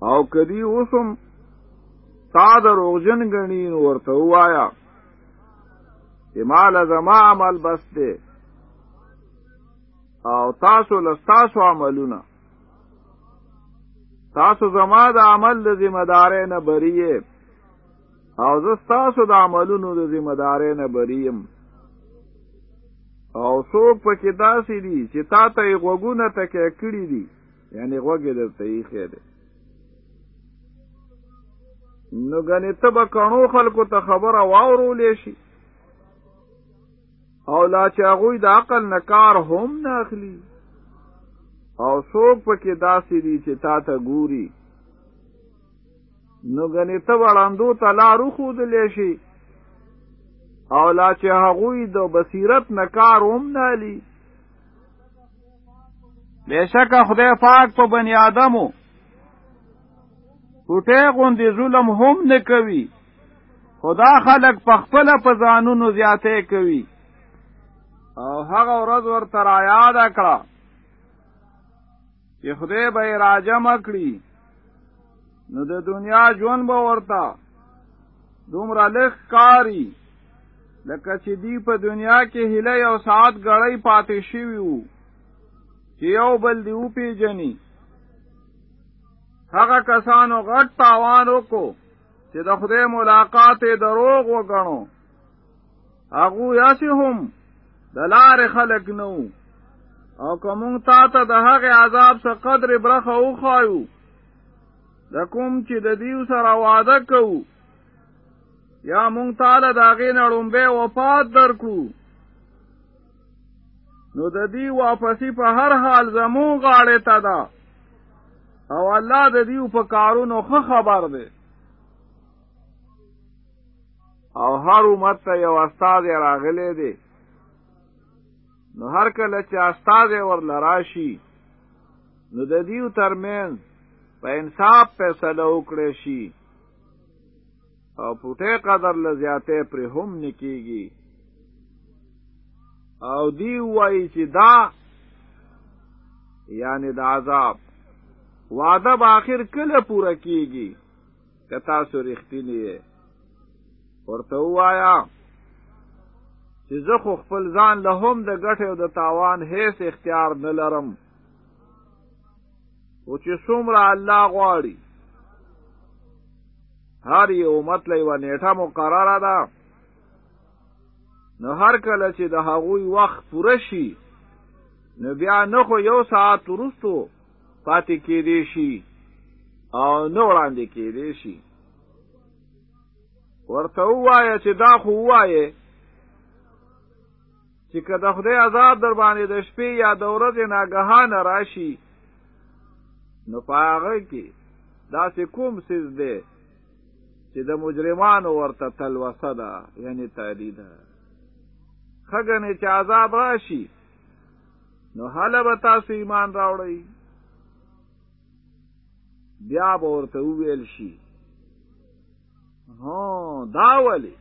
او کدی اوسم تا د روغجن غنی نو ورته وایا چې مال زما عمل بس دی او تاسو لستاسو عملونه تاسو زما د عمل د ذمہ دارې نه بریئ او زه ستاسو د عملونو د ذمہ دارۍ نه بریم او څوک پکې داسې دي چې تا ته یې غوږونه تکه کړي دي یعنی غوږ یې درته ایښی دی نو ګنې ته به کڼو خلکو ته خبره واورولی شي او لا چې هغوی د عقل نه کار هم نه اخلي او څوک پکې داسې دي چې تا ته ګوري نو غنی ته وړاندو ته لار خو دلې شي او لا چې هغوی د بصیرت نه کار هم نه لي بشکه خدای پاک په بنی آدمو پټه غوندې ظلم هم نه کوي خدا خلق په خپل په ځانونو زیاته کوي او هغه ورځ ورته را یاد کړه چې خدای به یې راجم کړي نو د دنیا ژوند به ورته دومره لږ کاری لکه چې دی په دنیا کې هله یو ساعت ګړی پاتې شوي وو چې یو بل دی وپېژني هغه کسانو غټ تاوان وکړو چې د خدای ملاقات یې دروغ وګڼو هغه یاسي هم د لار خلق نو او کوم تا ته د هغه عذاب څخه قدر برخه وخایو د کوم چې د دیو سره وعده کوو یا مونږ تعالی دا غې نړم به وفات درکو نو د دې واپسی په هر حال زمو غاړه تا دا او الله د دې په کارونو خو خبر دی او هر امت ته یو استاد راغلی دی نو هر کله چې استاد ورله راشي نو د دیو ترمن په انصاف فیصله وکړي شي او پټه قدر لزیاته پر هم نکیږي او دی وایي چې دا یعنی د عذاب وعده به آخر کله پوره کیږي که تاسو رښتینی یې ورته وایا چې زه خو خپل ځان له هم د ګټې او د تاوان هیڅ اختیار نه لرم او چې څومره الله غواړي هر یو امت له یوه نیټه مقرره ده نو هر کله چې د هغوی وخت پوره شي نو بیا نه خو یو ساعت وروسته پاتې کېدې شي او نه وړاندې کېدې شي ورته ووایه چې دا خو ووایه چې که د خدای عذاب در باندې د شپې یا د ورځې ناګهانه راشي نو په هغه کې داسې کوم څیز دی چې د مجرمانو ورته تلوسه ده یعنی تهدید ده ښه ګڼې چې عذاب راشي نو هله به تاسو ایمان راوړئ بیا به ورته وویل شي هو دا ولې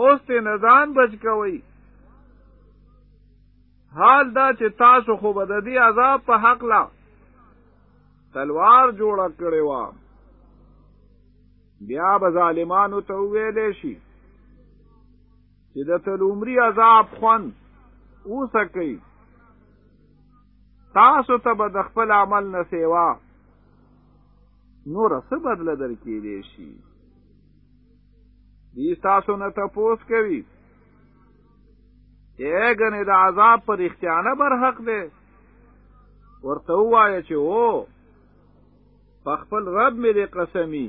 اوس ته نه ځان بچ کوئ حال دا چې تاسو خو به د دې عذاب په حق لا تلوار جوړه کړې وه بیا به ظالمانو ته ویلې شي چې د تلومري عذاب خوند اوسه کوي تاسو ته به د خپل عمل نه سیوا نور څه بدل درکې دی شي دې تاسو نه تپوس کوي یګنې د عذاب پر اختیانه بر حق دی ورته وایي چې او په خپل رب مې دې قسمی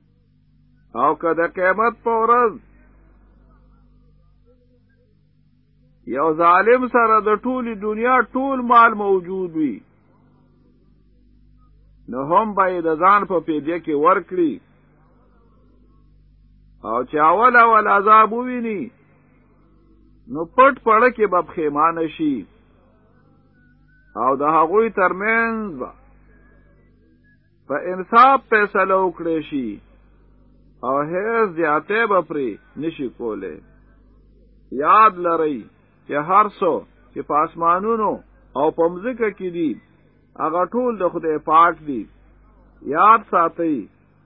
او که د قیامت په ورځ یو ظالم سره د ټولي دنیا ټول مال موجود وي نو هم به د ځان په پیډه کې ورکړي او چې اول اول عذاب وویني نو پټ پړه کې به پښیمانه شي او د هغوی ترمنځ به په انصاف فیصله وکړي شي او هیڅ زیاته به پرې نشي کولی یاد لرئ چې هر څو چې په اسمانونو او په مځکه کې دي هغه ټول د خدای پاک دي یاد ساتئ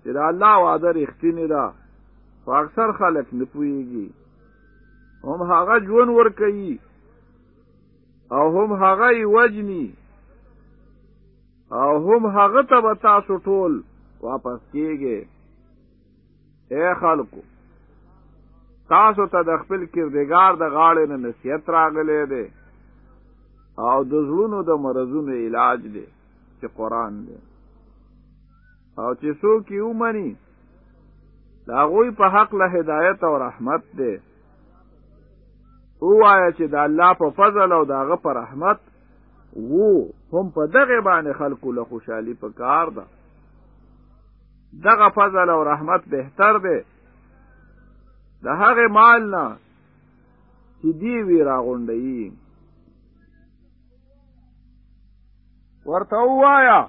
چې د الله وعده رښتینې ده خو اکثر خلک نه پوهېږي هم هغه ژوند ورکوي او هم هغه یې وجني او هم هغه ته به تاسو ټول واپس کیږئ اے خلکو تاسو ته د خپل کردګار د غاړې نه نصیحت راغلی دی او د زړونو د مرضونو علاج دی چې قرآن دی او چې څوک یې ومني د هغوی په حق له هدایت او رحمت دی ووایه چې د الله په فضل او د هغه په رحمت وو هم په دغه باندې خلکو له خوشحالي په کار ده دغه فضل او رحمت بهتر دی د هغه مال نه چې دی وی راغونډي ورته وایا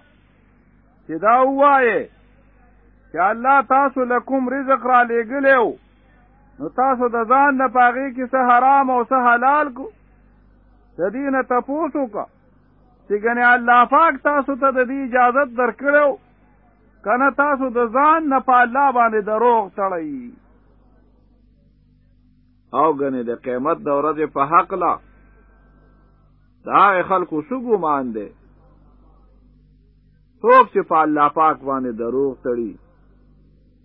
چې دا وایې چې الله تاسو لکم رزق را لېګلو نو تاسو د ځان نه پاغي کې څه حرام او څه حلال کو د دې نه تپوس وکړه چې ګنې الله پاک تاسو ته د دې اجازت درکړو کنه تاسو د ځان نه په الله باندې دروغ تړئ او ګنې د قیامت د ورځې په حق لا دا خلکو څه ګمان دی څوک چې په الله پاک باندې دروغ تړي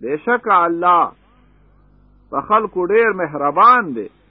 بشک الله په خلکو ډیر مهربان دی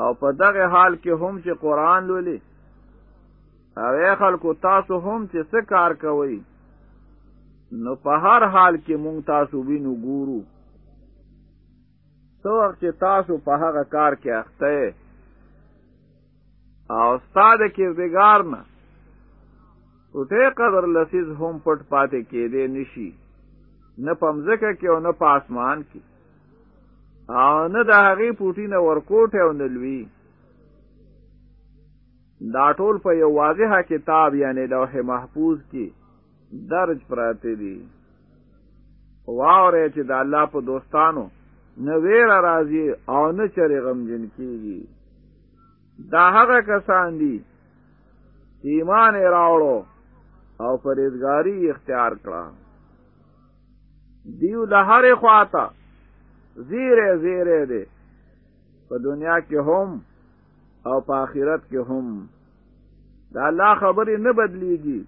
او په دغه حال کې هم چې قرآن لولي او ای خلکو تاسو هم چې څه کار کوئ نو په هر حال کې مونږ تاسو وینو ګورو څو وخت چې تاسو په هغه کار کې اخته او استاد کې بګار نه ټوټه قدر لسیز هم پټ پاتې کېدې نشي نه پمزکه کې او نه پاسمان کې او نه د هغې پوټی نه ورکوټه او نه لوی دا ټول په یو واضح کتاب یعنی لوح محفوظ کې درج پراته دي واوره چې د الله په دوستانو نه ویره راځي او نه چرې غمجن کیږي دا هغه کسان دي چې ایمان یې راوړو او فرېزګاری اختیار کړه دیو د هرې خواته زیره زیره دی په دنیا کې هم او په آخرت کې هم د الله خبرې نه بدلیږي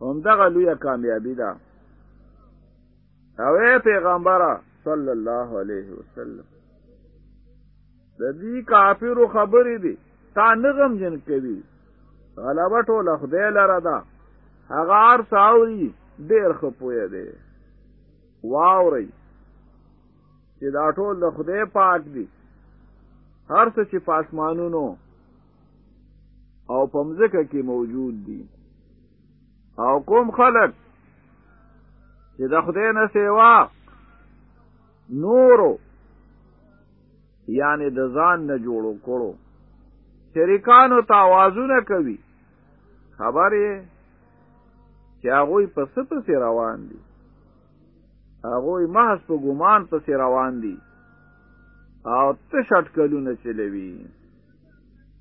هم دغه لویه کامیابی ده او پیغمبره صلی الله علیه وسلم د دې کافرو خبرې دي تا نه غمجن کوي غلبه ټوله خدای لره ده هغه هر څه اوري ډېر ښه پوه دی واورئ چې دا ټول د خدای پاک دي هر څه چې په اسمانونو او په مځکه کې موجود دي او کوم خلک چې د خدای نه سیوا نورو یعنی د ځان نه جوړو کړو شریکانو ته आवाजونه کوي خبر یې چې هغه په سپسې روان دي هغه محض په ګمان پسې روان دي او ته شټکلونه چلوي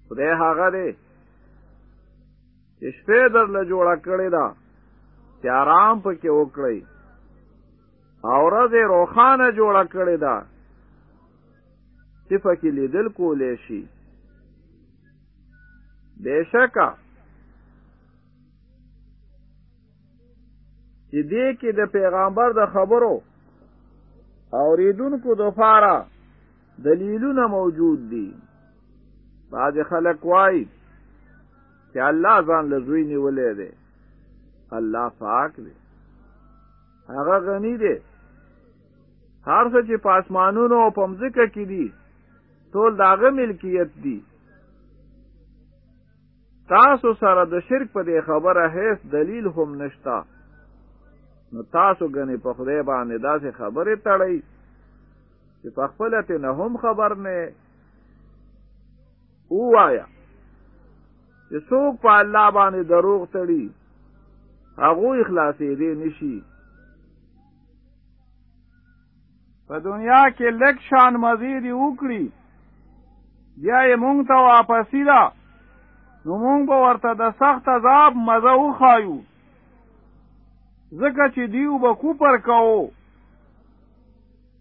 خدای هغه دی چې شپې درله جوړه کړې ده چې آرام پکې وکړئ او ورځ یې روښانه جوړه کړې ده چې پکې لیدل کولی شي بېشکه چې دې کې د پیغمبر د خبرو اوریدونکو د فاره دلیلونه موجود دي بعض خلک وایي چې الله ځان لزوی نیولې دی الله پاک دی هغه غنی دی هر څه چې په اسمانونو او په مځکه کې دي ټول د هغه ملکیت دي تاسو سره د شرک په دې خبره هیڅ دلیل هم نشته نو تاسو غني په خدای باندې داسې خبره تړئ چې په خپل ته نه هم خبر نه ووایا چې څوک په الله باندې دروغ تړي هغه اخلاصې دې نشي په دنیا کې لک شان مزید وکړي بیا یې مونږ ته واپسی ده نو مونږ به ورته د سخت عذاب مزه وخایو ځکه چې دیو به کوپر کوو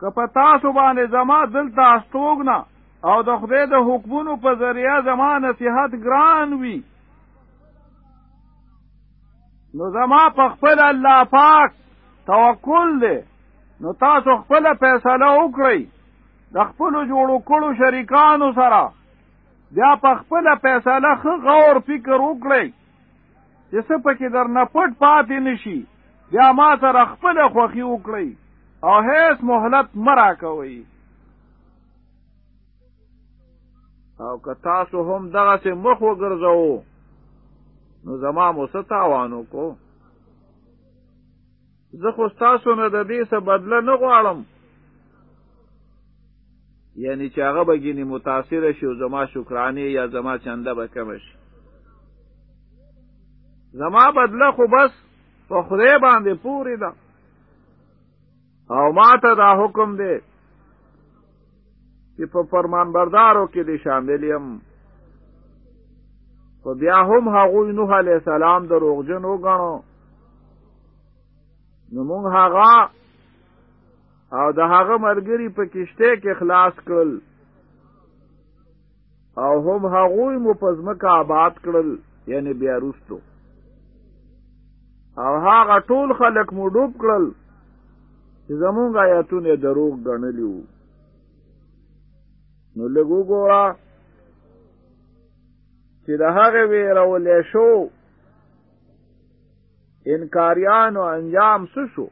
که په تاسو باندې زما دلته استوګنه او د خدای د حکمونو په ذریعه زما نصیحت ګران وي نو زما په خپل الله پاک توکل دی نو تاسو خپل فیصله وکړئ د خپل جوړو کړو شریکانو سره بیا په خپل فیصله خو غور فکر وکړئ چې څه پکې در نه پټ پاتې نشي بیا ما سره خپل خوخي وکړي او هیڅ مهلت مرا کوي او که تاسو هم دغه سه مخ وګرځاو نو زما مو ستاوانو کو زه خو ستاسو نه د دې څه بدله نه غواړم یعنی چې هغه به ګینې متاثره شي او زما شکرانې یا زما چنده به کمه شي زما بدله خو بس په خدای باندې پورې ده او ما ته دا حکم دی چې په فرمان بردارو کې دې شامل یم خو بیا هم هغوی نوح علیه السلام دروغجن وګڼو نو موږ هغه او د هغه مرګري په کشته کې خلاص کړل او هم هغوی مو په ځمکه آباد کړل یعنی بیا روستو او هغه ټول خلک مو ډوب کړل چې زمونږ آیاتونه دروغ ګڼلی وو نو لږ وګوره چې د هغې ویرولی شو انکاریانو انجام څه شو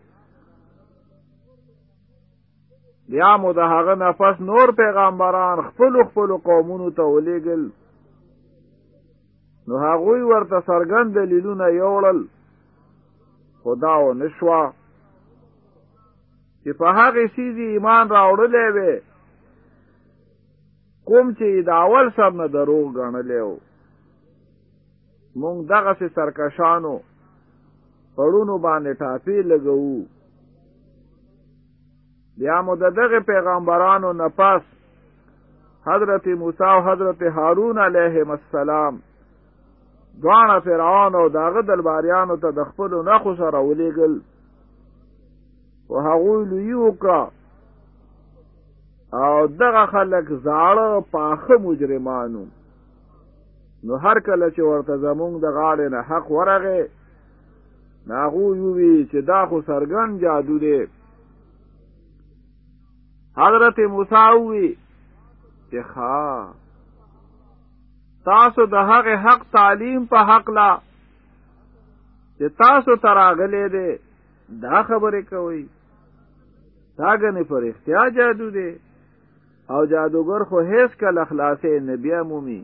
بیا مو د هغه نفس نور پیغمبران خپل خپل قومونو ته ولېګل نو هغه ورته سرګند دلیلونه یوړل خدا و نشوا چې په هغه سیزي ایمان راوړلې وي کوم چې دا اول سر نه دروغ غنلې وو مونږ دغه سي سرکشانو پړونو باندې ټاپې لګوو بیا مو د دغه پیغمبرانو نه پس حضرت موسی او حضرت هارون علیهم السلام دواړه فرعون او داغه دلباریانو ته د خپل نخو سره ولېګل او هغه لوی وکړه او دغه خلک زاړه پاخه مجرمانو نو هر کله چې ورته زمونږ د غاړې نه حق ورغې ناغو یووی چې دا خو سرګن جادو دی حضرت موسی وی چې ښا تاسو د هغه حق تعلیم په حق لا چې تاسو تراغلې دي دا خبره کوي داګه نه پر اختیار جادو دی او جادوګر خو هیڅ کله خلاصې نه بیا مومي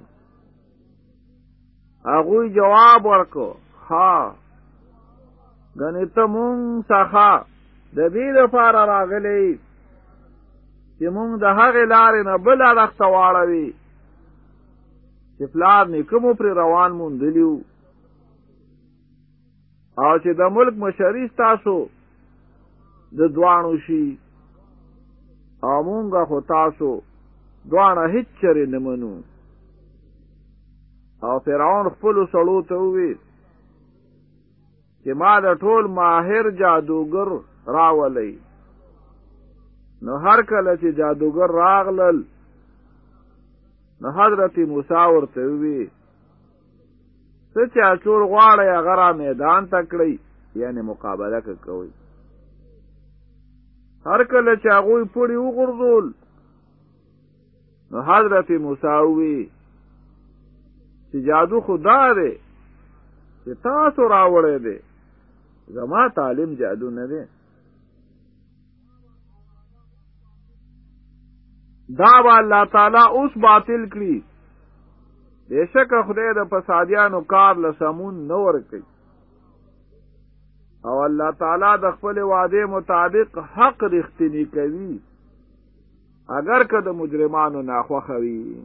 هغه جواب ورکو ها غنې ته مونږ څخه د دې لپاره راغلي چې مونږ د هغه لارې نه بل اړخ ته واړوي چې پلار نیکمو پر روان مونږ دلیو او چې د ملک مشري تاسو د دوانو شي او مونږه خو تاسو دوانه هیڅ چرې نه منو او فرعون خپل سړو ته وویل چې ما د ټول ماهر جادوګر راولې نو هر کله چې جادوګر راغلل نو حضرت موسی ورته وی څه چې اچور غواړی هغه را میدان ته کړئ یعنې مقابله که کوئ هر کله چې هغوی پړي وغورځول نو حضرت موسی وی چې جادو خدا دی چې تاسو راوړی دی زما تعلیم جادو نه دی دا به الله تعالی اوس باطل کړي بشک خدای د فسادیانو کار لسمون نه ور کوي او الله تعالی د خپل وعده مطابق حق رښتینی کوي اگر که د مجرمانو ناخوخه وي